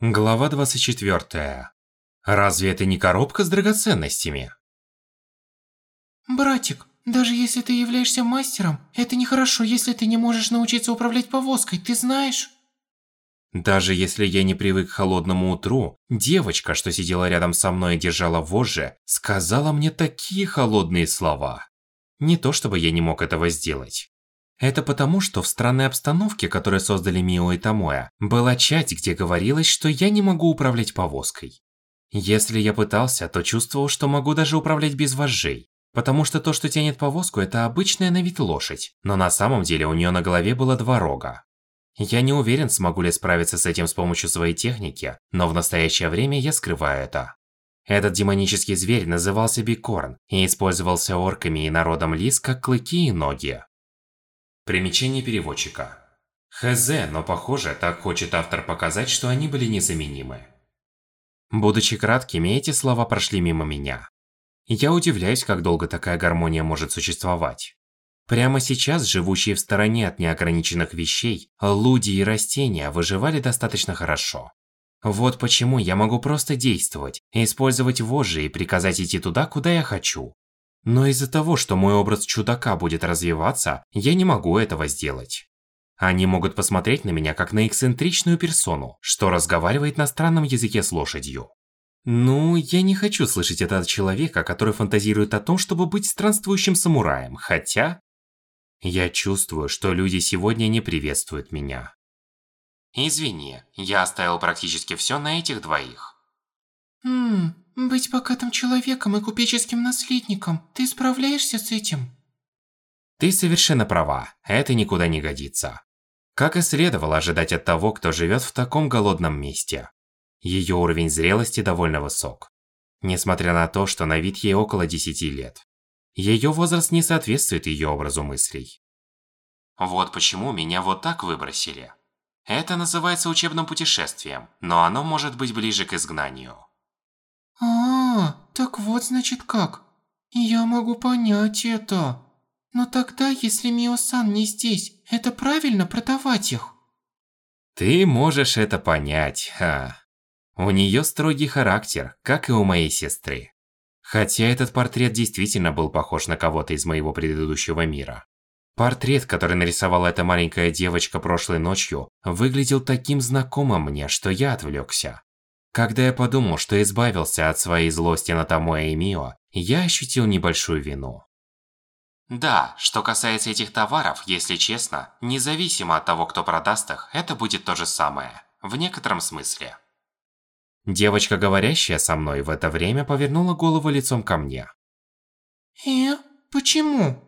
Глава 24. Разве это не коробка с драгоценностями? Братик, даже если ты являешься мастером, это нехорошо, если ты не можешь научиться управлять повозкой, ты знаешь? Даже если я не привык к холодному утру, девочка, что сидела рядом со мной и держала вожжи, сказала мне такие холодные слова. Не то чтобы я не мог этого сделать. Это потому, что в странной обстановке, которую создали Мио и Томоя, была часть, где говорилось, что я не могу управлять повозкой. Если я пытался, то чувствовал, что могу даже управлять без вожжей. Потому что то, что тянет повозку, это обычная на вид лошадь, но на самом деле у нее на голове было два рога. Я не уверен, смогу ли справиться с этим с помощью своей техники, но в настоящее время я скрываю это. Этот демонический зверь назывался Бикорн и использовался орками и народом лис как клыки и ноги. Примечание переводчика. Хз, но похоже, так хочет автор показать, что они были незаменимы. Будучи краткими, эти слова прошли мимо меня. Я удивляюсь, как долго такая гармония может существовать. Прямо сейчас, живущие в стороне от неограниченных вещей, люди и растения выживали достаточно хорошо. Вот почему я могу просто действовать, использовать вожжи и приказать идти туда, куда я хочу. Но из-за того, что мой образ чудака будет развиваться, я не могу этого сделать. Они могут посмотреть на меня как на эксцентричную персону, что разговаривает на странном языке с лошадью. Ну, я не хочу слышать это от человека, который фантазирует о том, чтобы быть странствующим самураем, хотя... Я чувствую, что люди сегодня не приветствуют меня. Извини, я оставил практически все на этих двоих. Хм, быть богатым человеком и купеческим наследником, ты справляешься с этим? Ты совершенно права, это никуда не годится. Как и следовало ожидать от того, кто живет в таком голодном месте. Ее уровень зрелости довольно высок. Несмотря на то, что на вид ей около 10 лет. Ее возраст не соответствует ее образу мыслей. Вот почему меня вот так выбросили. Это называется учебным путешествием, но оно может быть ближе к изгнанию. А, так вот значит как. Я могу понять это. Но тогда, если Мио-сан не здесь, это правильно продавать их? Ты можешь это понять, ха. У нее строгий характер, как и у моей сестры. Хотя этот портрет действительно был похож на кого-то из моего предыдущего мира. Портрет, который нарисовала эта маленькая девочка прошлой ночью, выглядел таким знакомым мне, что я отвлекся. Когда я подумал, что избавился от своей злости на Томоя и Мио, я ощутил небольшую вину. Да, что касается этих товаров, если честно, независимо от того, кто продаст их, это будет то же самое. В некотором смысле. Девочка, говорящая со мной в это время, повернула голову лицом ко мне. «Э, почему?»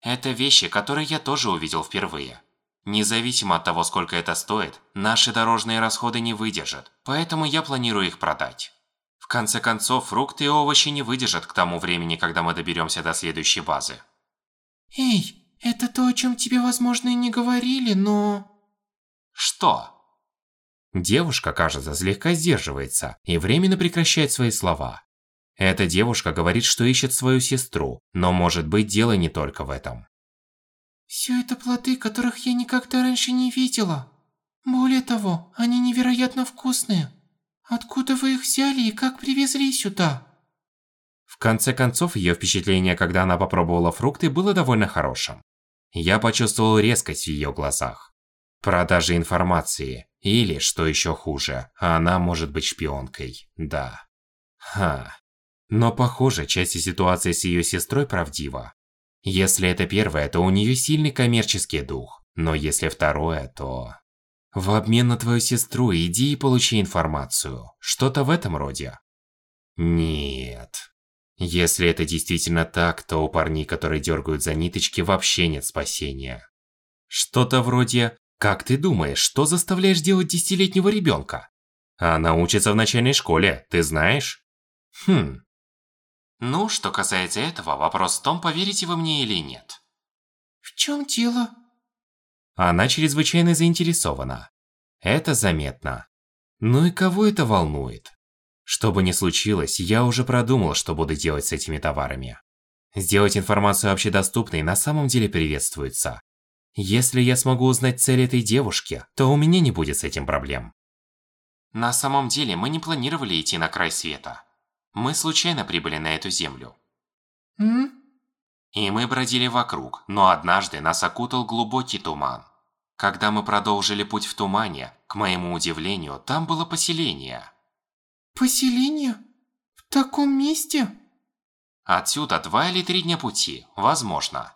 Это вещи, которые я тоже увидел впервые. Независимо от того, сколько это стоит, наши дорожные расходы не выдержат, поэтому я планирую их продать. В конце концов, фрукты и овощи не выдержат к тому времени, когда мы доберемся до следующей базы. Эй, это то, о чем тебе, возможно, и не говорили, но... Что? Девушка, кажется, слегка сдерживается и временно прекращает свои слова. Эта девушка говорит, что ищет свою сестру, но может быть дело не только в этом. Все это плоды, которых я никогда раньше не видела. Более того, они невероятно вкусные. Откуда вы их взяли и как привезли сюда? В конце концов, ее впечатление, когда она попробовала фрукты, было довольно хорошим. Я почувствовал резкость в ее глазах. Продажа информации. Или, что еще хуже, она может быть шпионкой. Да. Ха. Но похоже, часть ситуации с ее сестрой правдива. Если это первое, то у нее сильный коммерческий дух. Но если второе, то... В обмен на твою сестру иди и получи информацию. Что-то в этом роде. Нет. Если это действительно так, то у парней, которые дергают за ниточки, вообще нет спасения. Что-то вроде «Как ты думаешь, что заставляешь делать десятилетнего ребенка?» Она учится в начальной школе, ты знаешь? Хм, ну, что касается этого, вопрос в том, поверите вы мне или нет. В чем дело? Она чрезвычайно заинтересована. Это заметно. Ну и кого это волнует? Что бы ни случилось, я уже продумал, что буду делать с этими товарами. Сделать информацию общедоступной на самом деле приветствуется. Если я смогу узнать цель этой девушки, то у меня не будет с этим проблем. На самом деле, мы не планировали идти на край света. Мы случайно прибыли на эту землю. М? И мы бродили вокруг, но однажды нас окутал глубокий туман. Когда мы продолжили путь в тумане, к моему удивлению, там было поселение. Поселение? В таком месте? Отсюда два или три дня пути, возможно.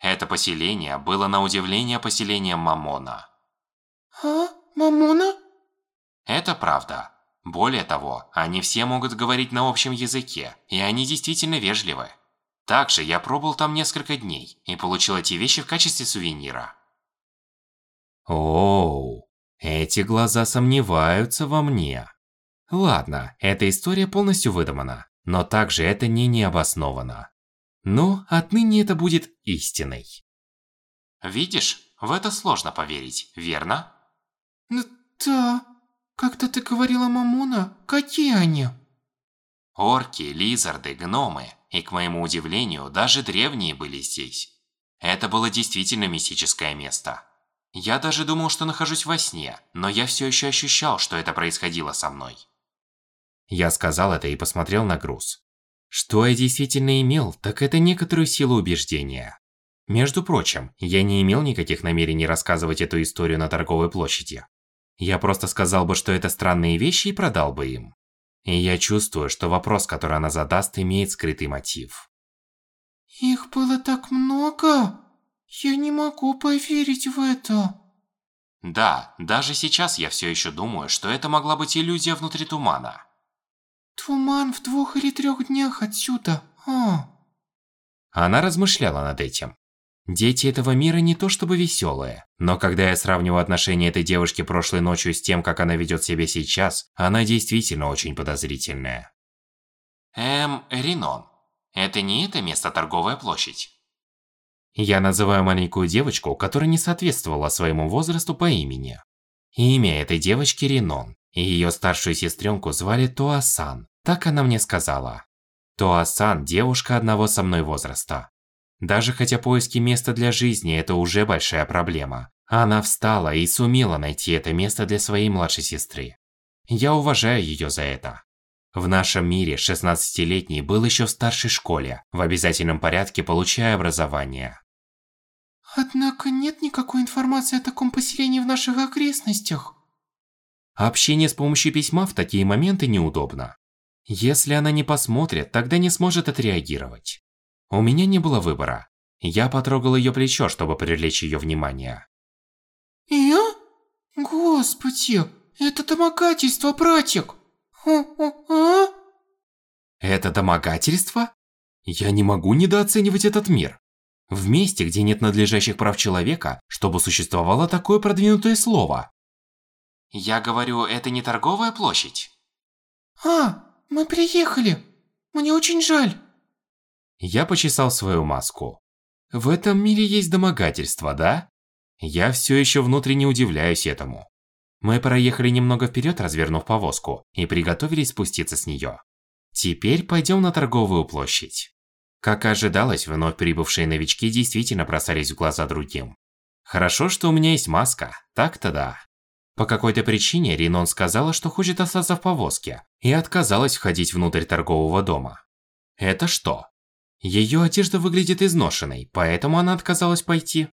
Это поселение было на удивление поселением Мамона. А? Мамона? Это правда. Более того, они все могут говорить на общем языке, и они действительно вежливы. Также я пробыл там несколько дней и получил эти вещи в качестве сувенира. Оу, эти глаза сомневаются во мне. Ладно, эта история полностью выдумана, но также это не необоснованно. Но отныне это будет истиной. Видишь, в это сложно поверить, верно? Да. Как-то ты говорила Мамона. Какие они? Орки, лизарды, гномы и, к моему удивлению, даже древние были здесь. Это было действительно мистическое место. Я даже думал, что нахожусь во сне, но я все еще ощущал, что это происходило со мной. Я сказал это и посмотрел на груз. Что я действительно имел, так это некоторую силу убеждения. Между прочим, я не имел никаких намерений рассказывать эту историю на торговой площади. Я просто сказал бы, что это странные вещи и продал бы им. И я чувствую, что вопрос, который она задаст, имеет скрытый мотив. Их было так много. Я не могу поверить в это. Да, даже сейчас я все еще думаю, что это могла быть иллюзия внутри тумана. Туман в двух или трех днях отсюда. А. Она размышляла над этим. Дети этого мира не то чтобы веселые, но когда я сравниваю отношение этой девушки прошлой ночью с тем, как она ведет себя сейчас, она действительно очень подозрительная. Эм, Ринон, это не это место торговая площадь? Я называю маленькую девочку, которая не соответствовала своему возрасту по имени. Имя этой девочки Ринон, и ее старшую сестренку звали Туасан, так она мне сказала. Туасан – девушка одного со мной возраста. Даже хотя поиски места для жизни – это уже большая проблема. Она встала и сумела найти это место для своей младшей сестры. Я уважаю ее за это. В нашем мире 16-летний был еще в старшей школе, в обязательном порядке получая образование. Однако нет никакой информации о таком поселении в наших окрестностях. Общение с помощью письма в такие моменты неудобно. Если она не посмотрит, тогда не сможет отреагировать. У меня не было выбора. Я потрогал ее плечо, чтобы привлечь ее внимание. Я? Господи, это домогательство, братик. А? Это домогательство? Я не могу недооценивать этот мир. В месте, где нет надлежащих прав человека, чтобы существовало такое продвинутое слово. Я говорю, это не торговая площадь? А, мы приехали. Мне очень жаль. Я почесал свою маску. В этом мире есть домогательство, да? Я все еще внутренне удивляюсь этому. Мы проехали немного вперед, развернув повозку, и приготовились спуститься с нее. Теперь пойдем на торговую площадь. Как и ожидалось, вновь прибывшие новички действительно бросались в глаза другим. Хорошо, что у меня есть маска, так-то да. По какой-то причине Ринон сказала, что хочет остаться в повозке, и отказалась входить внутрь торгового дома. Это что? Ее одежда выглядит изношенной, поэтому она отказалась пойти.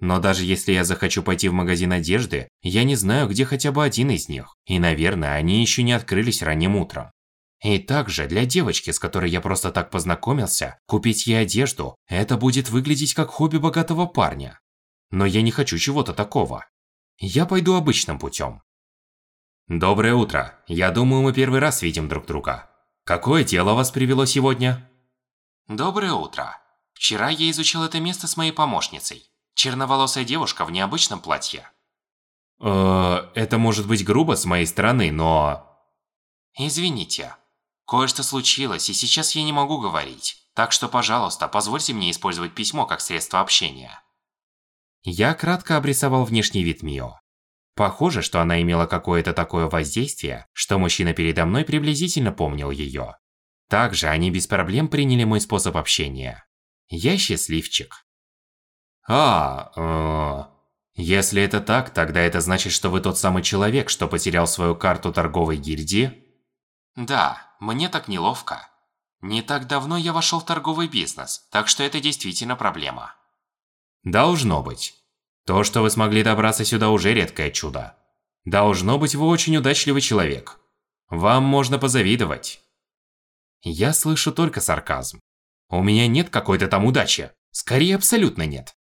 Но даже если я захочу пойти в магазин одежды, я не знаю, где хотя бы один из них. И, наверное, они еще не открылись ранним утром. И также для девочки, с которой я просто так познакомился, купить ей одежду – это будет выглядеть как хобби богатого парня. Но я не хочу чего-то такого. Я пойду обычным путем. Доброе утро. Я думаю, мы первый раз видим друг друга. Какое дело вас привело сегодня? Доброе утро. Вчера я изучил это место с моей помощницей. Черноволосая девушка в необычном платье. Э, это может быть грубо с моей стороны, но... Извините. Кое-что случилось, и сейчас я не могу говорить. Так что, пожалуйста, позвольте мне использовать письмо как средство общения. Я кратко обрисовал внешний вид Мио. Похоже, что она имела какое-то такое воздействие, что мужчина передо мной приблизительно помнил ее. Также они без проблем приняли мой способ общения. Я счастливчик. А, э, Если это так, тогда это значит, что вы тот самый человек, что потерял свою карту торговой гильдии? Да, мне так неловко. Не так давно я вошел в торговый бизнес, так что это действительно проблема. Должно быть. То, что вы смогли добраться сюда, уже редкое чудо. Должно быть, вы очень удачливый человек. Вам можно позавидовать. Я слышу только сарказм. У меня нет какой-то там удачи. Скорее, абсолютно нет.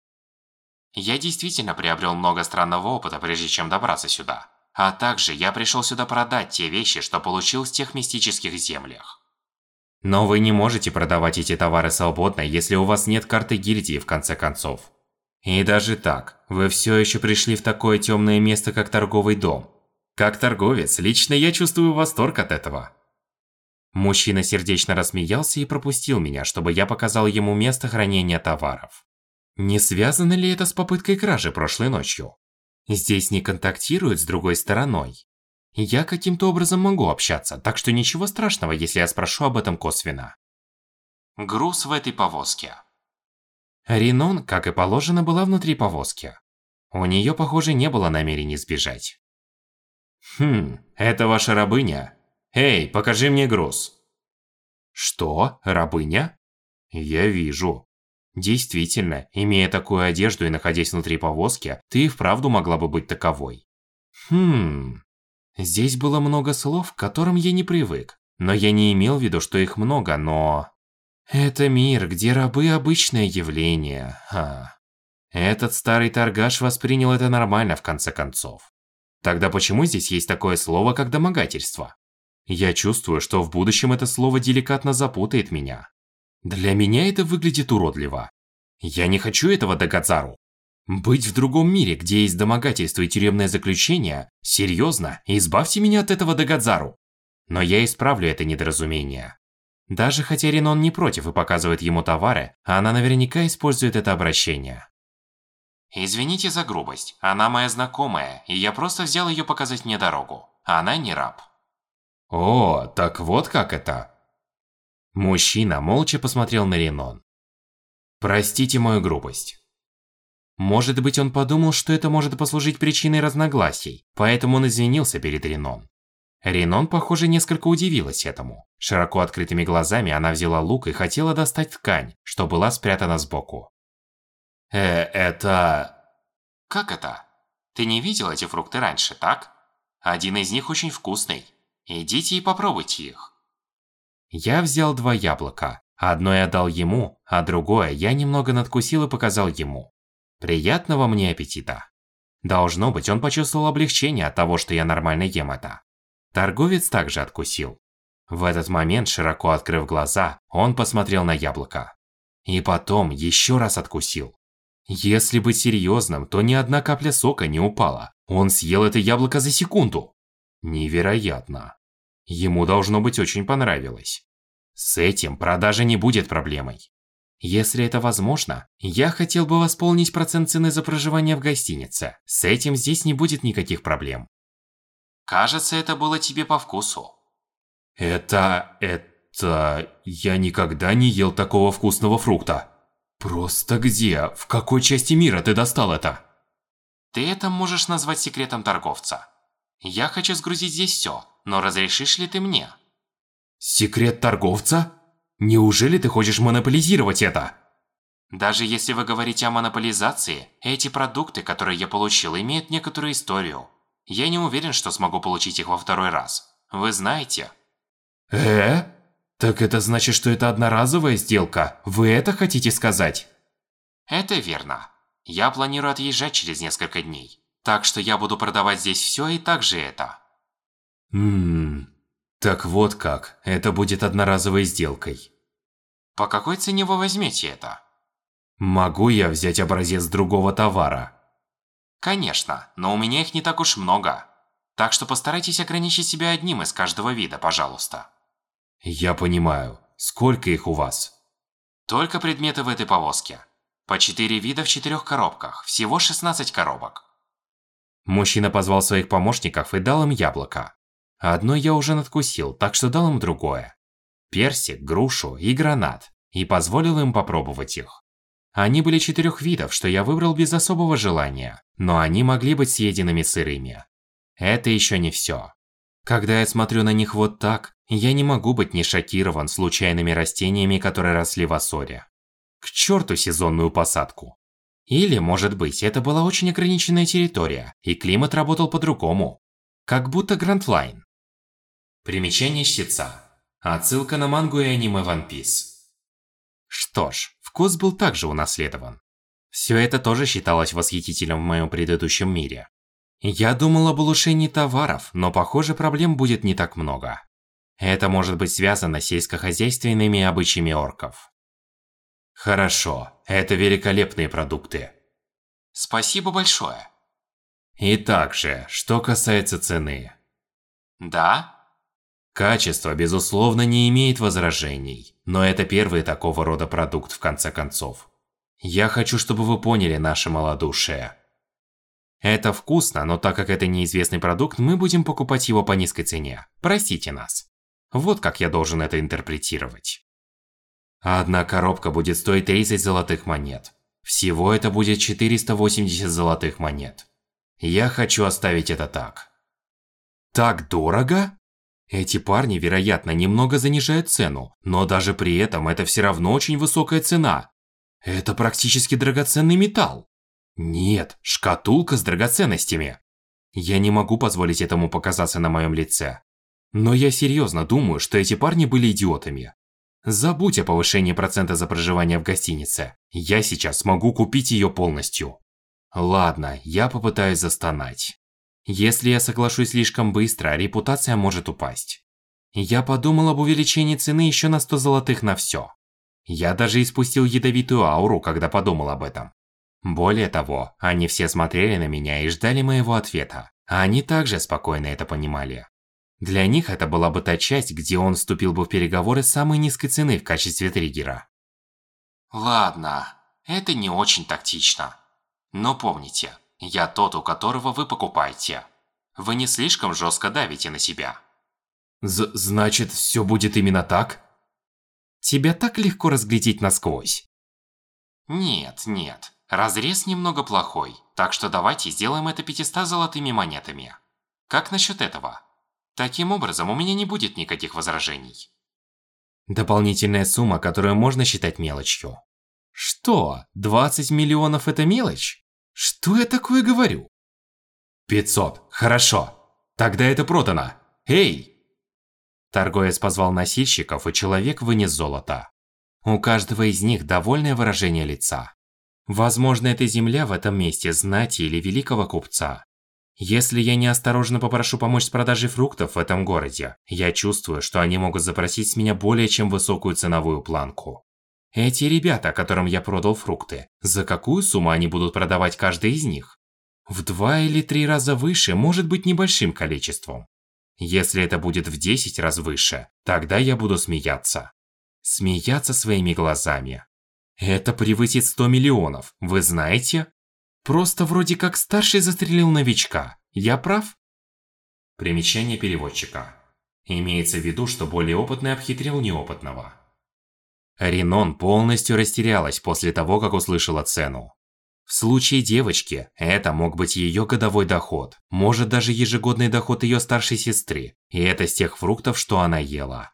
Я действительно приобрел много странного опыта, прежде чем добраться сюда. А также я пришел сюда продать те вещи, что получил в тех мистических землях. Но вы не можете продавать эти товары свободно, если у вас нет карты гильдии в конце концов. И даже так, вы все еще пришли в такое темное место, как торговый дом. Как торговец, лично я чувствую восторг от этого. Мужчина сердечно рассмеялся и пропустил меня, чтобы я показал ему место хранения товаров. Не связано ли это с попыткой кражи прошлой ночью? Здесь не контактируют с другой стороной. Я каким-то образом могу общаться, так что ничего страшного, если я спрошу об этом косвенно. Груз в этой повозке. Ринон, как и положено, была внутри повозки. У нее, похоже, не было намерений сбежать. Хм, это ваша рабыня? Эй, покажи мне груз. Что? Рабыня? Я вижу. Действительно, имея такую одежду и находясь внутри повозки, ты вправду могла бы быть таковой. Хм... Здесь было много слов, к которым я не привык. Но я не имел в виду, что их много, но... Это мир, где рабы – обычное явление. Ха. Этот старый торгаш воспринял это нормально, в конце концов. Тогда почему здесь есть такое слово, как домогательство? Я чувствую, что в будущем это слово деликатно запутает меня. Для меня это выглядит уродливо. Я не хочу этого Дагадзару. Быть в другом мире, где есть домогательство и тюремное заключение? Серьезно? Избавьте меня от этого Дагадзару. Но я исправлю это недоразумение. Даже хотя Ренон не против и показывает ему товары, она наверняка использует это обращение. Извините за грубость, она моя знакомая, и я просто взял ее показать мне дорогу. Она не раб. О, так вот как это. Мужчина молча посмотрел на Ренон. Простите мою грубость. Может быть, он подумал, что это может послужить причиной разногласий, поэтому он извинился перед Ренон. Ренон, похоже, несколько удивилась этому. Широко открытыми глазами она взяла лук и хотела достать ткань, что была спрятана сбоку. Э, это... Как это? Ты не видел эти фрукты раньше, так? Один из них очень вкусный. Идите и попробуйте их. Я взял два яблока. Одно я дал ему, а другое я немного надкусил и показал ему. Приятного мне аппетита. Должно быть, он почувствовал облегчение от того, что я нормально ем это. Торговец также откусил. В этот момент, широко открыв глаза, он посмотрел на яблоко. И потом еще раз откусил. Если быть серьезным, то ни одна капля сока не упала. Он съел это яблоко за секунду. Невероятно. Ему должно быть очень понравилось. С этим продажа не будет проблемой. Если это возможно, я хотел бы восполнить процент цены за проживание в гостинице. С этим здесь не будет никаких проблем. Кажется, это было тебе по вкусу. Это... это... Я никогда не ел такого вкусного фрукта. Просто где? В какой части мира ты достал это? Ты это можешь назвать секретом торговца. Я хочу сгрузить здесь все, но разрешишь ли ты мне? Секрет торговца? Неужели ты хочешь монополизировать это? Даже если вы говорите о монополизации, эти продукты, которые я получил, имеют некоторую историю. Я не уверен, что смогу получить их во второй раз. Вы знаете? Э? Так это значит, что это одноразовая сделка? Вы это хотите сказать? Это верно. Я планирую отъезжать через несколько дней. Так что я буду продавать здесь все и также это. Ммм... Так вот как, это будет одноразовой сделкой. По какой цене вы возьмете это? Могу я взять образец другого товара? Конечно, но у меня их не так уж много. Так что постарайтесь ограничить себя одним из каждого вида, пожалуйста. Я понимаю. Сколько их у вас? Только предметы в этой повозке. По четыре вида в четырех коробках. Всего 16 коробок. Мужчина позвал своих помощников и дал им яблоко. Одно я уже надкусил, так что дал им другое. Персик, грушу и гранат. И позволил им попробовать их. Они были четырех видов, что я выбрал без особого желания, но они могли быть съеденными сырыми. Это еще не все. Когда я смотрю на них вот так, я не могу быть не шокирован случайными растениями, которые росли в Ассоре. К черту сезонную посадку. Или, может быть, это была очень ограниченная территория, и климат работал по-другому. Как будто Грандлайн. Примечание чтеца. Отсылка на мангу и аниме One Piece. Что ж, вкус был также унаследован. Все это тоже считалось восхитительным в моем предыдущем мире. Я думал об улучшении товаров, но похоже проблем будет не так много. Это может быть связано с сельскохозяйственными обычаями орков. Хорошо, это великолепные продукты. Спасибо большое. И также, что касается цены. Да? Качество, безусловно, не имеет возражений, но это первый такого рода продукт в конце концов. Я хочу, чтобы вы поняли наше малодушие. Это вкусно, но так как это неизвестный продукт, мы будем покупать его по низкой цене. Простите нас. Вот как я должен это интерпретировать. Одна коробка будет стоить 30 золотых монет. Всего это будет 480 золотых монет. Я хочу оставить это так. Так дорого? Эти парни, вероятно, немного занижают цену, но даже при этом это все равно очень высокая цена. Это практически драгоценный металл. Нет, шкатулка с драгоценностями. Я не могу позволить этому показаться на моем лице. Но я серьезно думаю, что эти парни были идиотами. Забудь о повышении процента за проживание в гостинице. Я сейчас смогу купить ее полностью. Ладно, я попытаюсь застонать. Если я соглашусь слишком быстро, репутация может упасть. Я подумал об увеличении цены еще на 100 золотых на все. Я даже испустил ядовитую ауру, когда подумал об этом. Более того, они все смотрели на меня и ждали моего ответа. А они также спокойно это понимали. Для них это была бы та часть, где он вступил бы в переговоры с самой низкой цены в качестве триггера. Ладно, это не очень тактично. Но помните, я тот, у которого вы покупаете. Вы не слишком жестко давите на себя. З значит, все будет именно так? Тебя так легко разглядеть насквозь. Нет, нет. Разрез немного плохой, так что давайте сделаем это 500 золотыми монетами. Как насчет этого? Таким образом, у меня не будет никаких возражений. Дополнительная сумма, которую можно считать мелочью. Что? 20 миллионов это мелочь? Что я такое говорю? 500. Хорошо. Тогда это продано. Эй! Торговец позвал носильщиков, и человек вынес золото. У каждого из них довольное выражение лица. Возможно, это земля в этом месте знати или великого купца. Если я неосторожно попрошу помочь с продажей фруктов в этом городе, я чувствую, что они могут запросить с меня более чем высокую ценовую планку. Эти ребята, которым я продал фрукты, за какую сумму они будут продавать каждый из них? В два или три раза выше может быть небольшим количеством. Если это будет в 10 раз выше, тогда я буду смеяться. Смеяться своими глазами. Это превысит 100 миллионов, вы знаете? Просто вроде как старший застрелил новичка. Я прав? Примечание переводчика. Имеется в виду, что более опытный обхитрил неопытного. Ренон полностью растерялась после того, как услышала цену. В случае девочки, это мог быть ее годовой доход, может даже ежегодный доход ее старшей сестры, и это с тех фруктов, что она ела.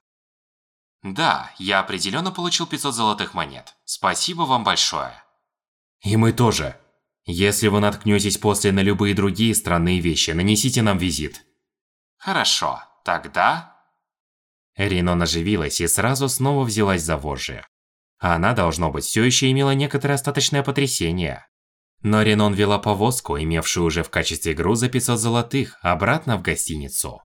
Да, я определенно получил 500 золотых монет. Спасибо вам большое. И мы тоже. Если вы наткнетесь после на любые другие странные вещи, нанесите нам визит. Хорошо, тогда... Рино оживилась и сразу снова взялась за вожжи. Она, должно быть, все еще имела некоторое остаточное потрясение. Но Ренон вела повозку, имевшую уже в качестве груза 500 золотых, обратно в гостиницу.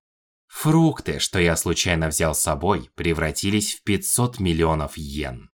Фрукты, что я случайно взял с собой, превратились в 500 миллионов йен.